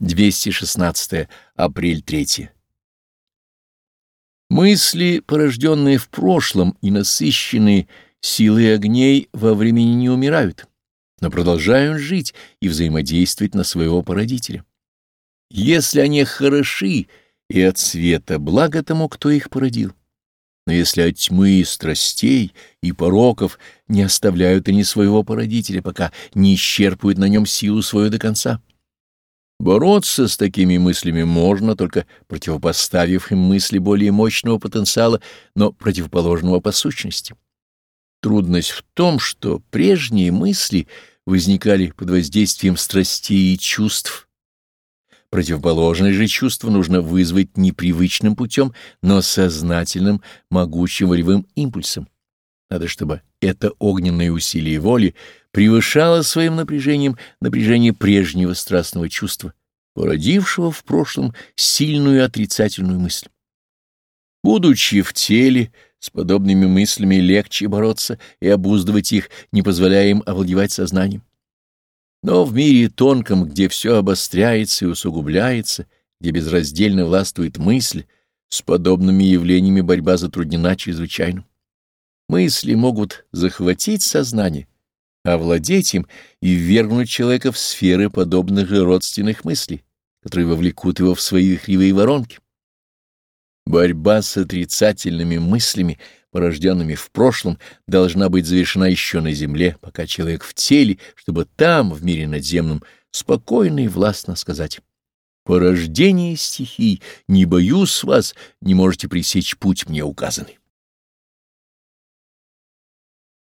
216 апрель 3. Мысли, порожденные в прошлом и насыщенные силой огней, во времени не умирают, но продолжают жить и взаимодействовать на своего породителя. Если они хороши и от света, благо тому, кто их породил. Но если от тьмы, страстей и пороков не оставляют они своего породителя, пока не исчерпывают на нем силу свою до конца. Бороться с такими мыслями можно, только противопоставив им мысли более мощного потенциала, но противоположного по сущности. Трудность в том, что прежние мысли возникали под воздействием страстей и чувств. Противоположное же чувство нужно вызвать непривычным путем, но сознательным, могучим волевым импульсом. Надо, чтобы это огненное усилие воли превышало своим напряжением напряжение прежнего страстного чувства, породившего в прошлом сильную отрицательную мысль. Будучи в теле, с подобными мыслями легче бороться и обуздывать их, не позволяя им овладевать сознанием. Но в мире тонком, где все обостряется и усугубляется, где безраздельно властвует мысль, с подобными явлениями борьба затруднена чрезвычайно. Мысли могут захватить сознание, овладеть им и ввергнуть человека в сферы подобных же родственных мыслей, которые вовлекут его в свои кривые воронки. Борьба с отрицательными мыслями, порожденными в прошлом, должна быть завершена еще на земле, пока человек в теле, чтобы там, в мире надземном, спокойно и властно сказать «Порождение стихий, не боюсь вас, не можете пресечь путь мне указанный».